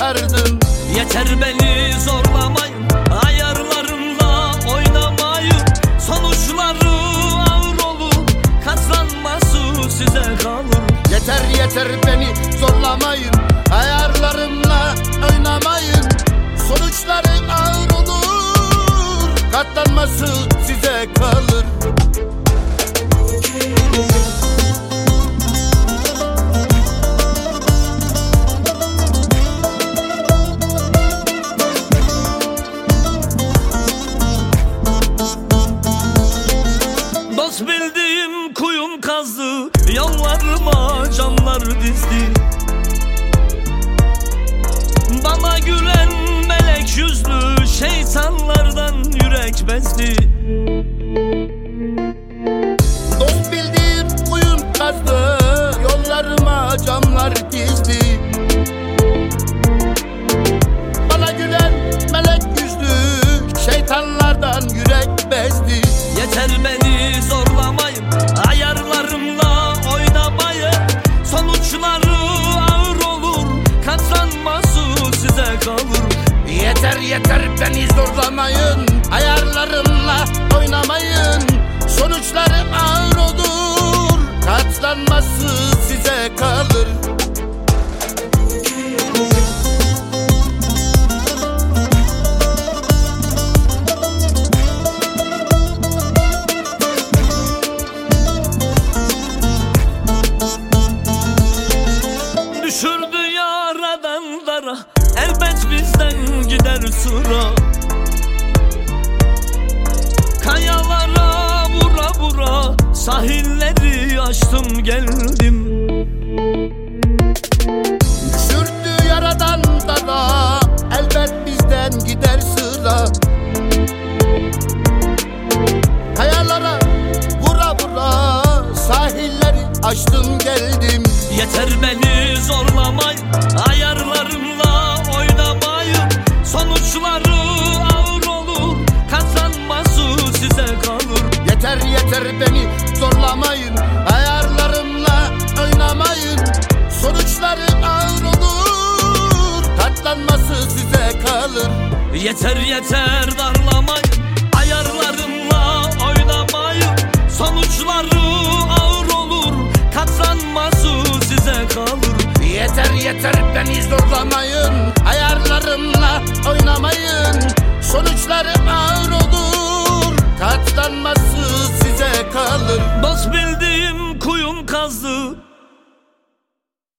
kurtardım Yeter beni zorlamayın Ayarlarımla oynamayın. Sonuçları ağır olur Kazanması size kalır. Yeter yeter beni zorlamayın Ayarlarımla kazdı Yollarıma camlar dizdi. Bana gülen melek yüzlü Şeytanlardan yürek bezdi. Dost bildiğim kuyum kazdı Yollarıma camlar dizdi. Bana gülen melek yüzlü Şeytanlardan yürek bezdi. Yeter beni Yeter yeter. Beni zorlamayın. Ayarlarımla oynamayın. Sonuçları ağır olur. Katlanması size kalır. Düşürdü yaradan dara Elbet bizden gider sıra. Kayalara vura vura Sahilleri açtım geldim. Düşürdü yaradan dara Elbet bizden gider sıra. Kayalara vura vura Sahilleri açtım geldim. Yeter beni kalır Yeter yeter darlamayın. Ayarlarımla oynamayın. Sonuçları ağır olur. Katlanması size kalır. Yeter yeter beni zorlamayın